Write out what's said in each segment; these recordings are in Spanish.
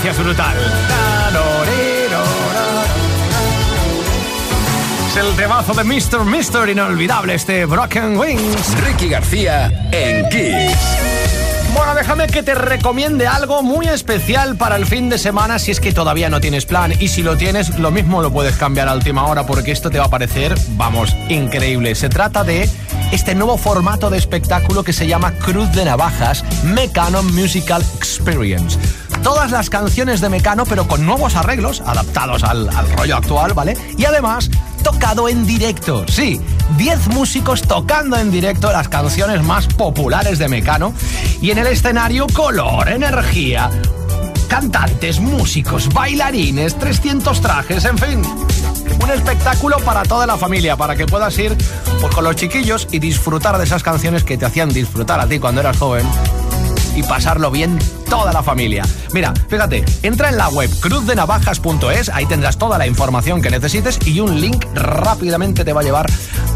secuencia es brutal. Es el temazo de Mr. Mister inolvidable, este Broken Wings. Ricky García en Kiss. Bueno, déjame que te recomiende algo muy especial para el fin de semana si es que todavía no tienes plan. Y si lo tienes, lo mismo lo puedes cambiar a última hora porque esto te va a parecer, vamos, increíble. Se trata de este nuevo formato de espectáculo que se llama Cruz de Navajas Mecano Musical Experience todas las canciones de Mecano, pero con nuevos arreglos, adaptados al, rollo actual, ¿vale? Y además, tocado en directo. Sí, 10 músicos tocando en directo las canciones más populares de Mecano. Y en el escenario, color, energía. Cantantes, músicos, bailarines, 300 trajes, en fin. Un espectáculo para toda la familia, para que puedas ir pues, con los chiquillos y disfrutar de esas canciones que te hacían disfrutar a ti cuando eras joven y pasarlo bien toda la familia. Mira, fíjate, entra en la web cruzdenavajas.es, ahí tendrás toda la información que necesites y un link rápidamente te va a llevar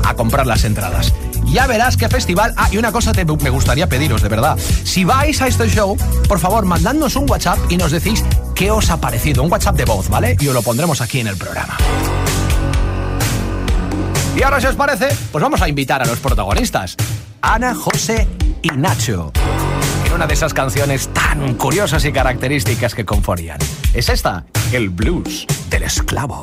a comprar las entradas. Ya verás qué festival. Ah, y una cosa te, me gustaría pediros, de verdad. Si vais a este show, por favor, mandadnos un WhatsApp y nos decís qué os ha parecido. Un WhatsApp de voz, ¿vale? Y os lo pondremos aquí en el programa. Y ahora, si os parece, pues vamos a invitar a los protagonistas. Ana, José y Nacho una de esas canciones tan curiosas y características que conforían. Es esta, el blues del esclavo.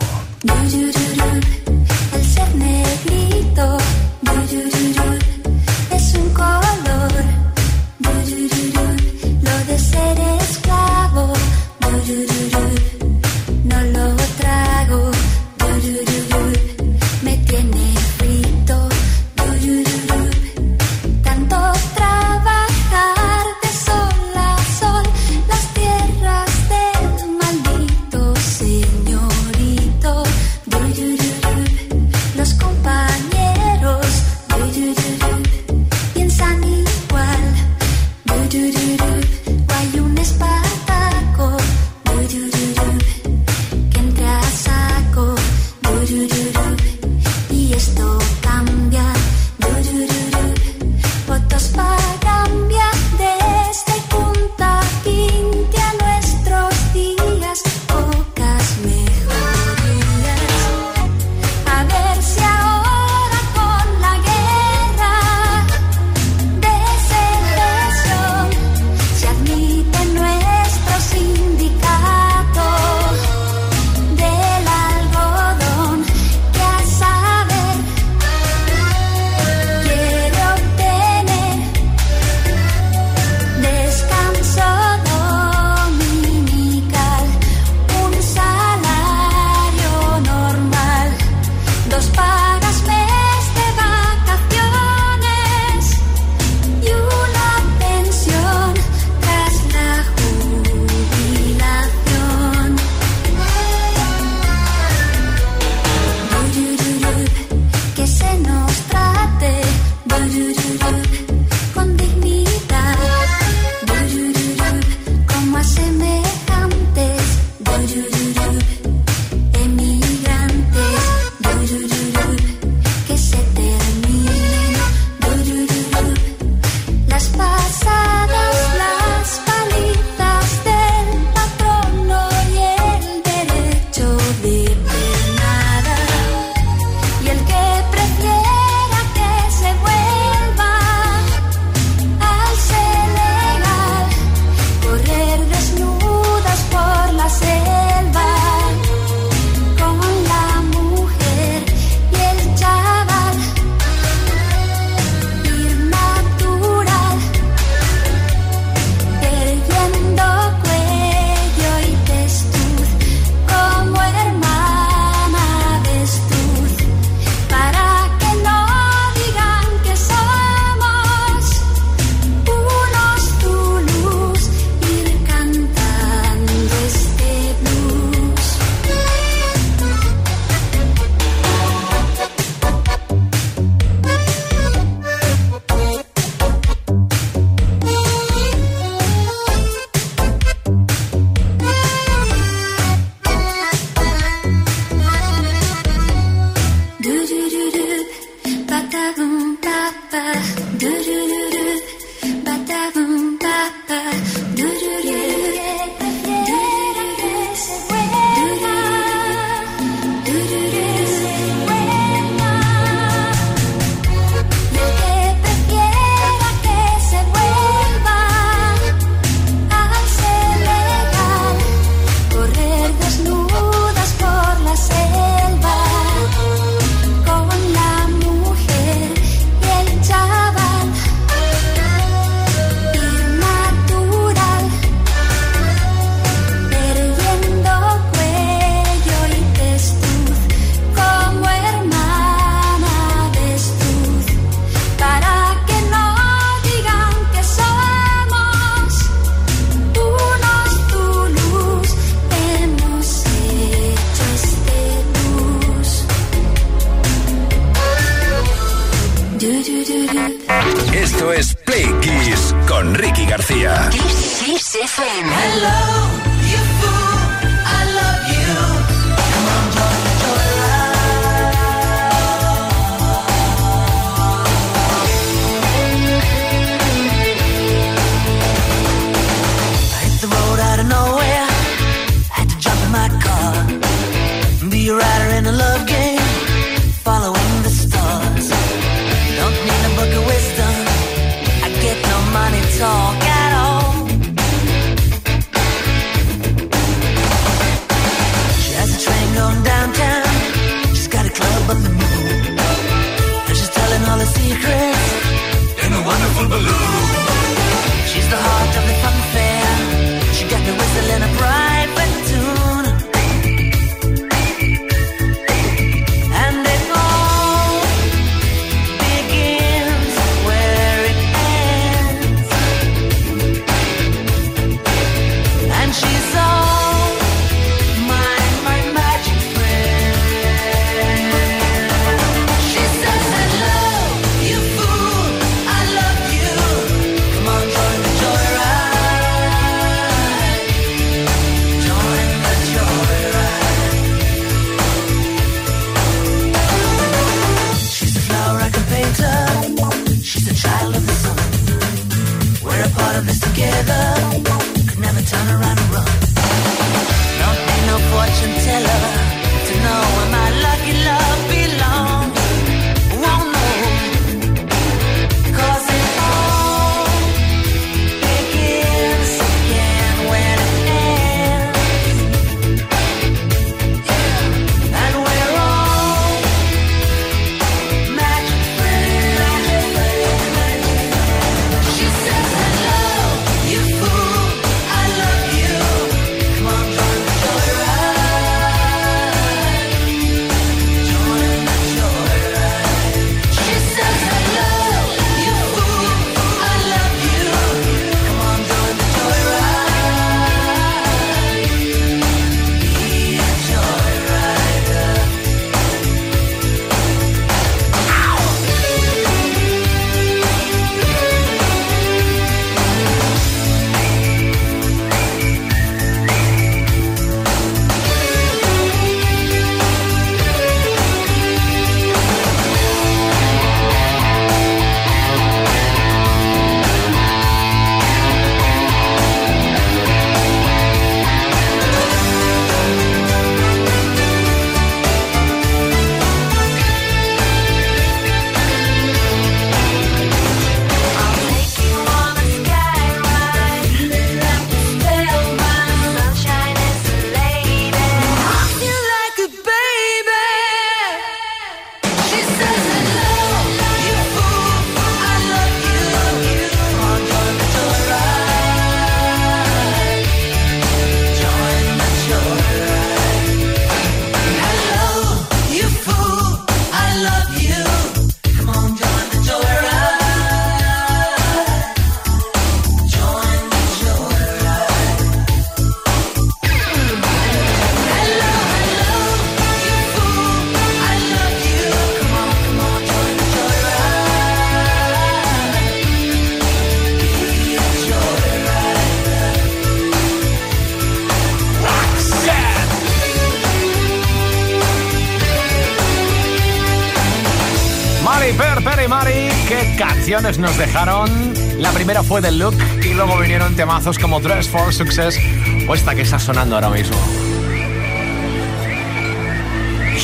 Canciones nos dejaron? La primera fue The Look y luego vinieron temazos como Dress for Success o esta que está sonando ahora mismo.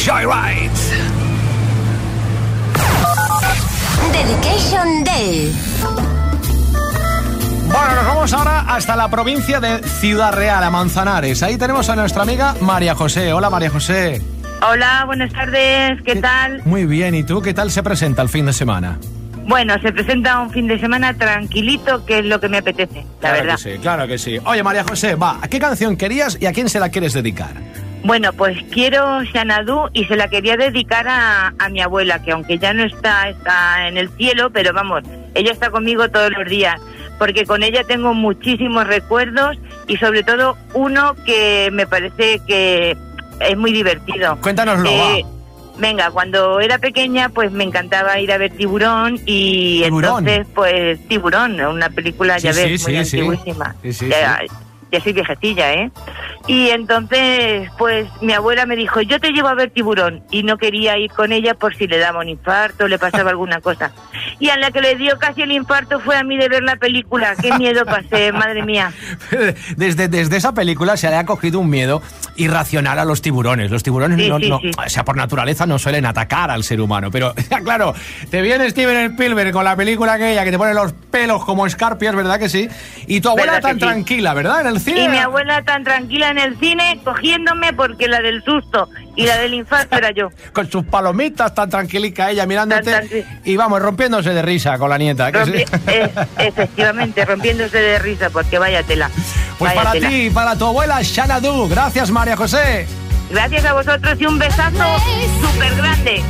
Joyride. Dedication Day. Bueno, nos vamos ahora hasta la provincia de Ciudad Real, a Manzanares. Ahí tenemos a nuestra amiga María José. Hola María José. Hola, buenas tardes, ¿qué tal? Muy bien, ¿y tú qué tal se presenta el fin de semana? Bueno, se presenta un fin de semana tranquilito, que es lo que me apetece, la claro verdad. que sí, claro que sí. Oye María José, va, ¿a qué canción querías y a quién se la quieres dedicar? Bueno, pues quiero Xanadu y se la quería dedicar a, a mi abuela, que aunque ya no está, está en el cielo, pero vamos, ella está conmigo todos los días, porque con ella tengo muchísimos recuerdos y sobre todo uno que me parece que es muy divertido. Cuéntanoslo, Eh, Venga, cuando era pequeña, pues me encantaba ir a ver Tiburón y ¿Tiburón? entonces, pues Tiburón, una película, ya ves, sí, muy sí, antiguísima. Sí, sí, ya, sí. Ya soy viejecilla, ¿eh? Y entonces, pues mi abuela me dijo, yo te llevo a ver Tiburón y no quería ir con ella por si le daba un infarto, le pasaba alguna cosa. Y a la que le dio casi el infarto fue a mí de ver la película. Qué miedo pasé, madre mía. Desde, desde esa película se le ha cogido un miedo irracional a los tiburones. Los tiburones, Sí, no, sí, no- sí. o sea, por naturaleza no suelen atacar al ser humano. Pero, ya, claro, te viene Steven Spielberg con la película aquella que te pone los pelos como escarpias, ¿verdad que sí? Y tu abuela ¿Verdad que tan tranquila, ¿verdad? En el cine. Y mi abuela tan tranquila en el cine, cogiéndome porque la del susto y la del infarto era yo. Con sus palomitas tan tranquilica ella mirándote Tan y vamos, rompiéndose de risa con la nieta. Rompi- eh, efectivamente, rompiéndose de risa porque vaya tela. Pues vaya para tela. ti y para tu abuela, Shana Du. Gracias, María José. Gracias a vosotros y un besazo súper grande.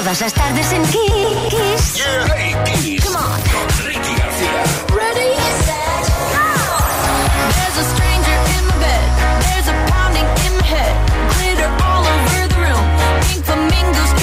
Todas las tardes en Kiss. Yeah. Kiss. Come on. Ricky Ready, set, go. Pounding. Glitter all over the room. Flamingos.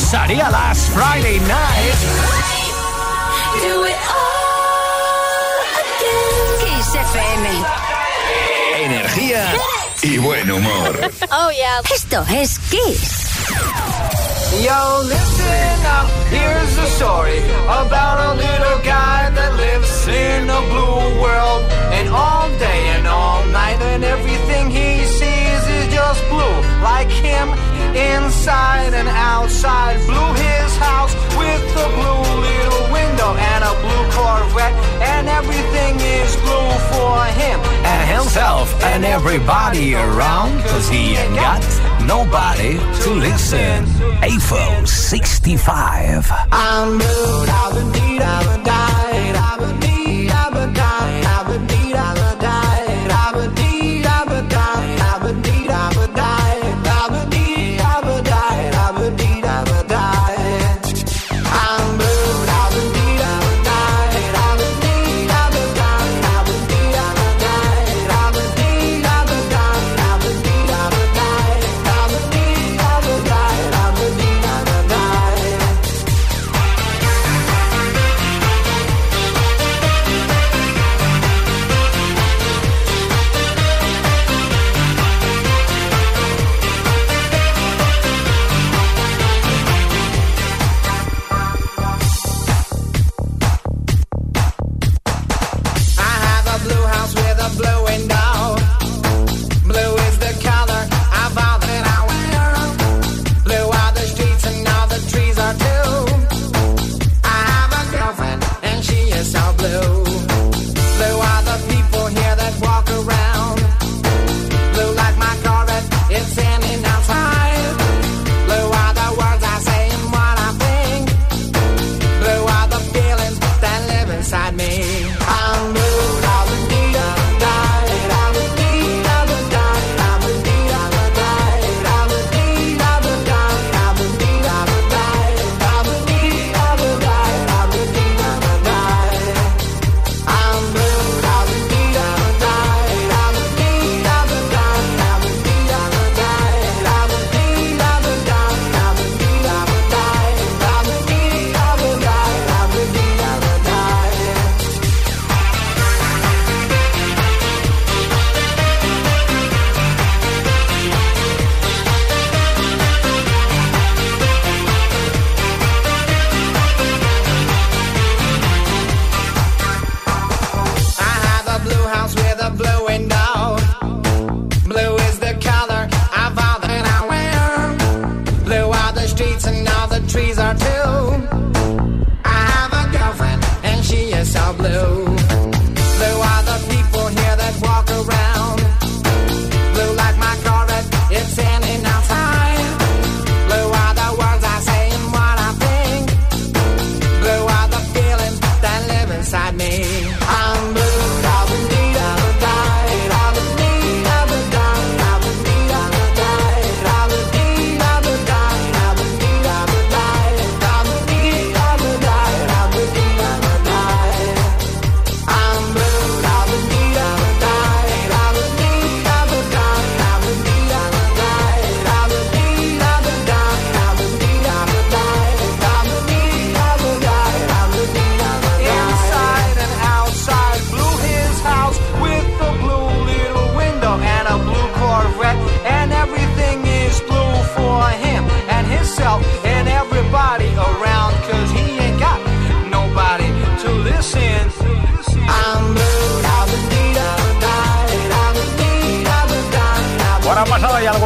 pasaría las Friday Night. Kiss FM. Energía y buen humor. Oh, yeah. Esto es Kiss. and everybody around, cause he ain't got nobody to listen. AFO 65. I'm rude, I've been I've been died, I've been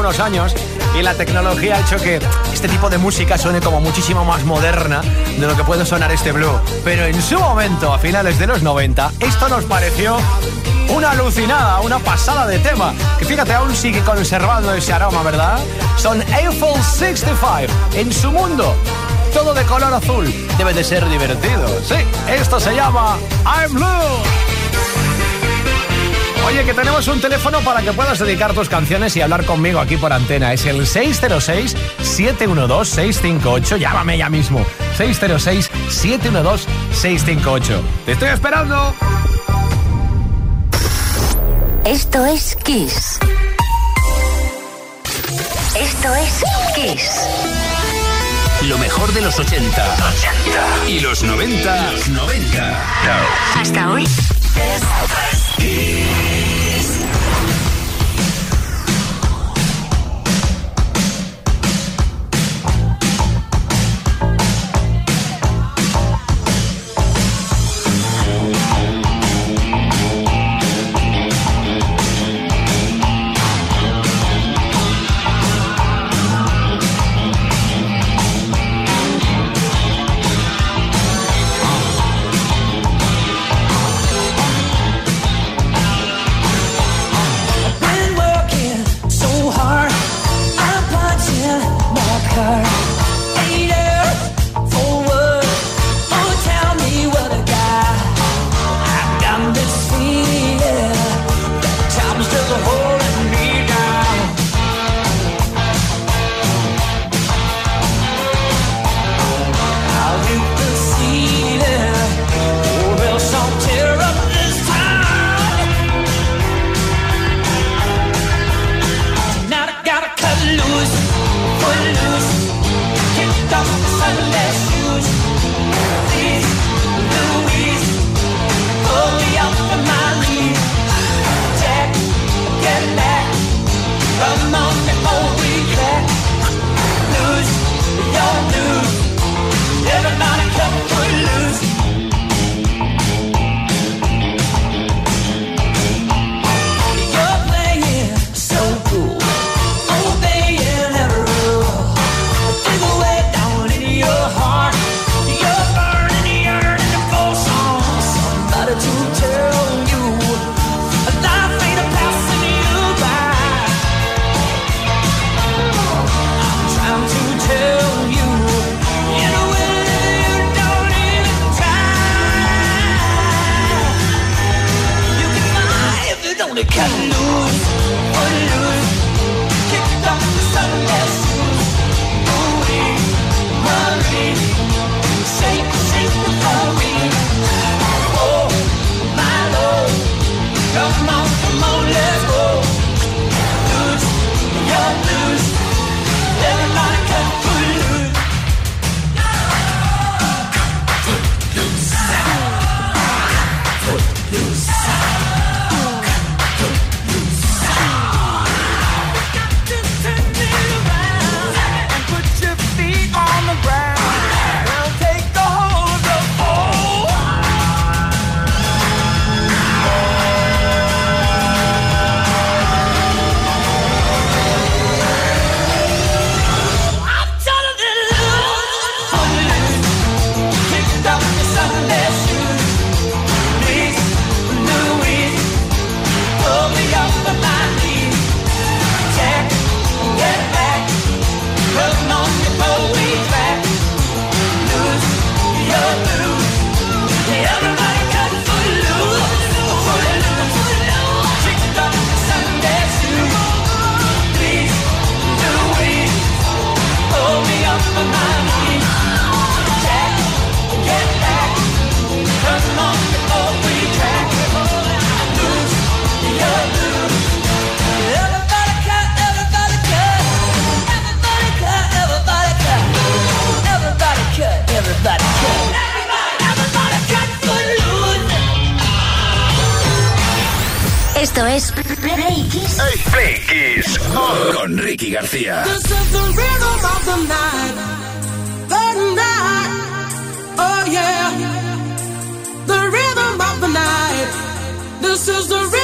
años y la tecnología ha hecho que este tipo de música suene como muchísimo más moderna de lo que puede sonar este blue. Pero en su momento, a finales de los 90, esto nos pareció una alucinada, una pasada de tema. Que fíjate, aún sigue conservando ese aroma, ¿verdad? Son Eiffel 65 en su mundo. Todo de color azul. Debe de ser divertido. Sí, esto se llama I'm Blue. Oye, que tenemos un teléfono para que puedas dedicar tus canciones y hablar conmigo aquí por antena. Es el 606-712-658. Llámame ya mismo. 606-712-658. Te estoy esperando. Esto es Kiss. Esto es Kiss. Lo mejor de los 80. Y los 90. 90. Hasta hoy. es, es Esto es Play Kiss. Play Kiss con Ricky García. This is the rhythm of the night. The night. Oh yeah. The rhythm of the night. This is the rhythm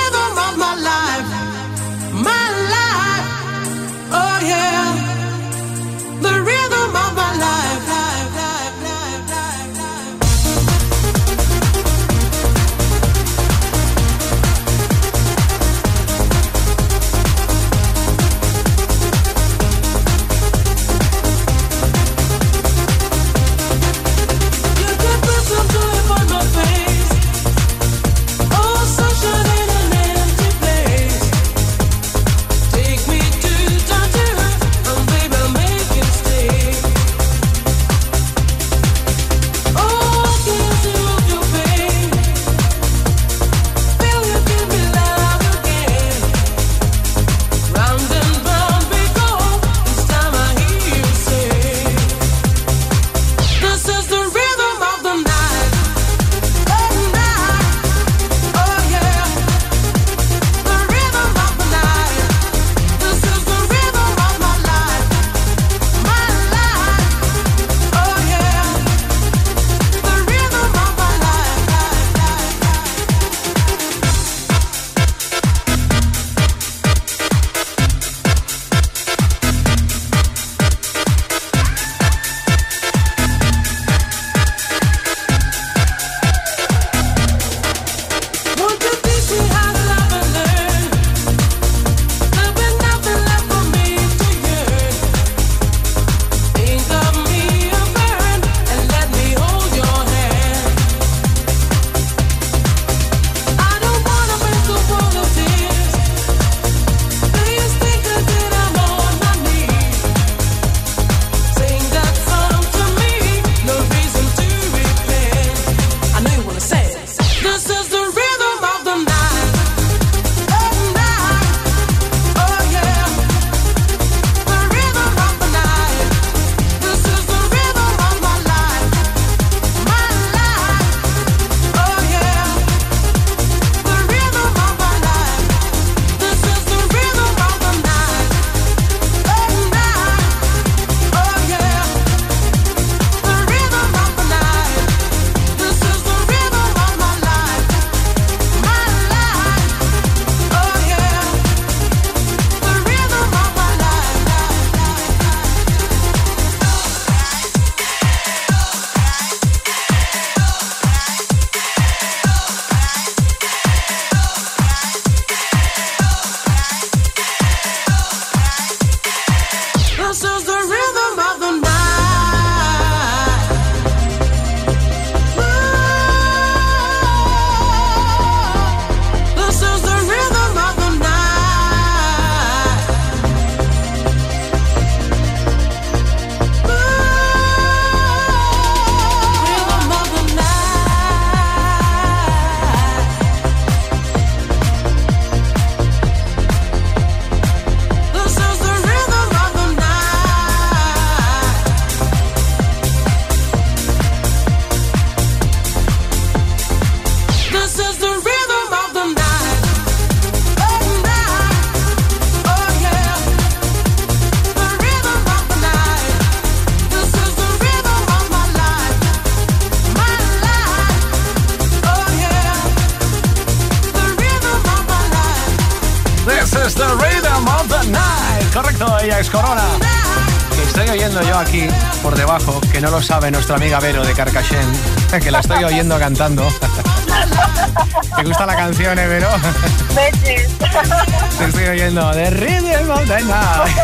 sabe nuestra amiga Vero de Carcassén, que la estoy oyendo cantando. ¿Te gusta la canción, eh, Vero? Te estoy oyendo The Rhythm of the Night.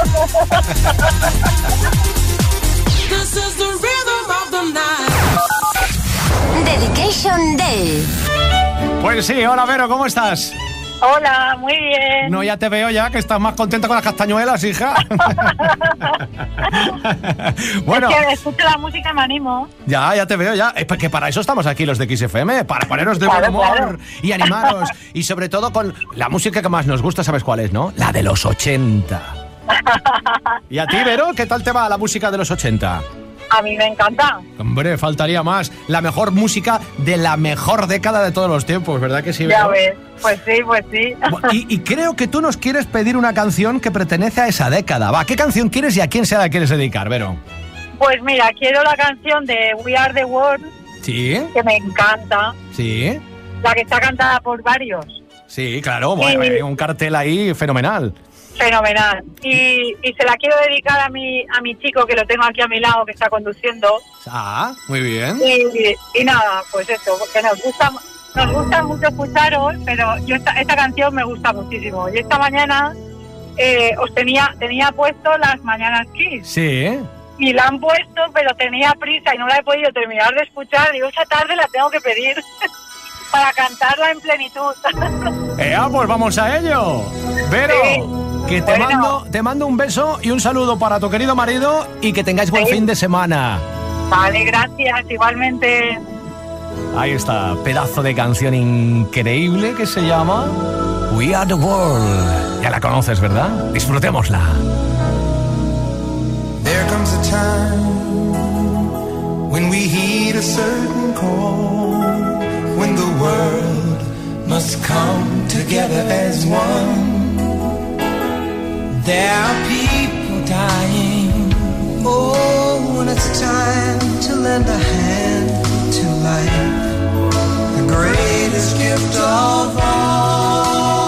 Dedication Day. Pues sí, hola Vero, ¿cómo estás? Hola, muy bien. No, ya te veo ya que estás más contenta con las castañuelas, hija. bueno, Es que escucho la música me animo. ya, ya te veo ya. Es que para eso estamos aquí los de XFM, para poneros de buen humor claro. y animaros. y sobre todo con la música que más nos gusta, ¿sabes cuál es, no? La de los 80. ¿Y a ti, Vero, qué tal te va la música de los 80? A mí me encanta. Hombre, faltaría más. La mejor música de la mejor década de todos los tiempos, ¿verdad que sí, Ya ves. Pues sí, pues sí. Y, y creo que tú nos quieres pedir una canción que pertenece a esa década. Va, ¿qué canción quieres y a quién se la quieres dedicar, Vero? Pues mira, quiero la canción de We Are the World, Sí, que me encanta. sí, La que está cantada por varios. sí, claro. Un cartel ahí fenomenal. Fenomenal. Y, y se la quiero dedicar a mi, a mi chico que lo tengo aquí a mi lado, que está conduciendo. Ah, muy bien. Y, y nada, pues eso, porque nos gusta, nos gusta mucho escucharos, pero yo esta, esta canción me gusta muchísimo. Y esta mañana eh, os tenía, tenía puesto las mañanas Kiss. Sí, Y la han puesto, pero tenía prisa y no la he podido terminar de escuchar. Digo, esa tarde la tengo que pedir para cantarla en plenitud. eh, ah, pues vamos a ello. Vero, que te, Bueno. mando, te mando un beso y un saludo para tu querido marido y que tengáis buen Sí. fin de semana. vale, gracias. Igualmente. Ahí está, pedazo de canción increíble que se llama We Are the World. Ya la conoces, ¿verdad? Disfrutémosla. There comes a time when we heed a certain call, when the world must come together as one. There are people dying. Oh, when it's time to lend a hand to life, the greatest gift of all.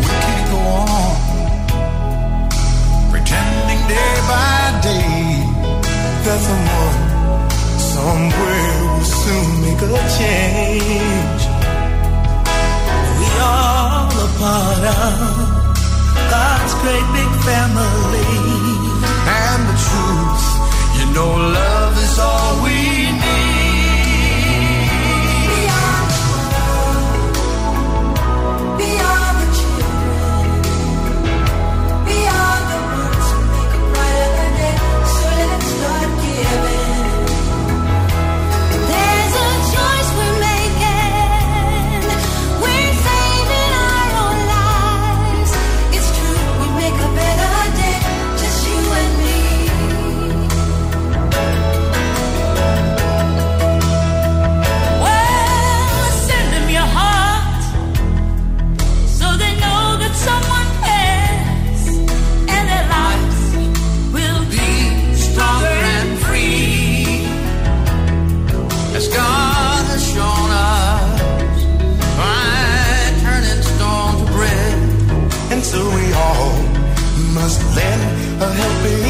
We can't go on pretending day by day that someone somewhere will soon make a change. We all a part of God's great big family, and the truth, you know, love is all God has shown us, by turning to bread. So we all must lend a helping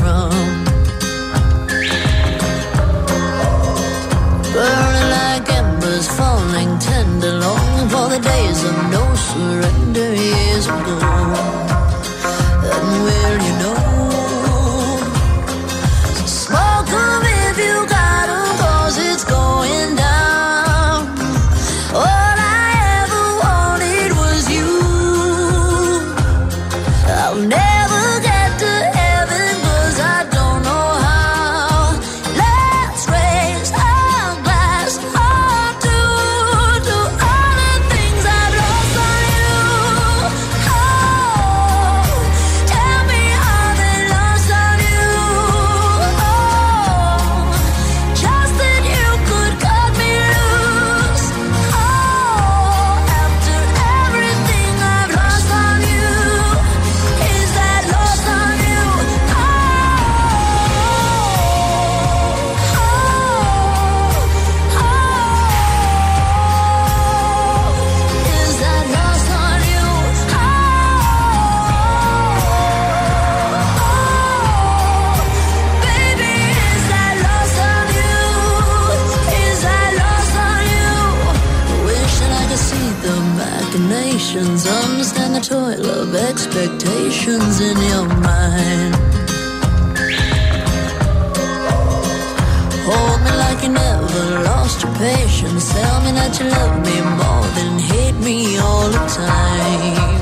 days of no surrender years ago. emotions. Understand the toil of expectations in your mind. Hold me like you never lost your patience. Tell me that you love me more than hate me all the time.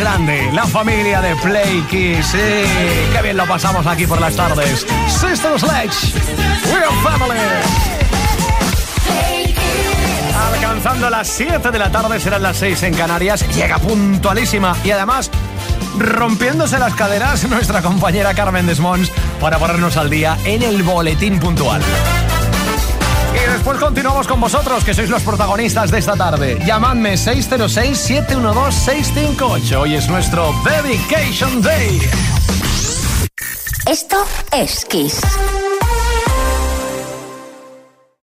grande, la familia de Play Kiss. Qué bien lo pasamos aquí por las tardes. Sister Sledge, we're family. Alcanzando las 7 de la tarde, serán las 6 en Canarias. Llega puntualísima y además rompiéndose las caderas nuestra compañera Carmen Desmons para ponernos al día en el boletín puntual. Y después continuamos con vosotros, que sois los protagonistas de esta tarde. Llamadme 606-712-658. Hoy es nuestro Dedication Day. Esto es Kiss.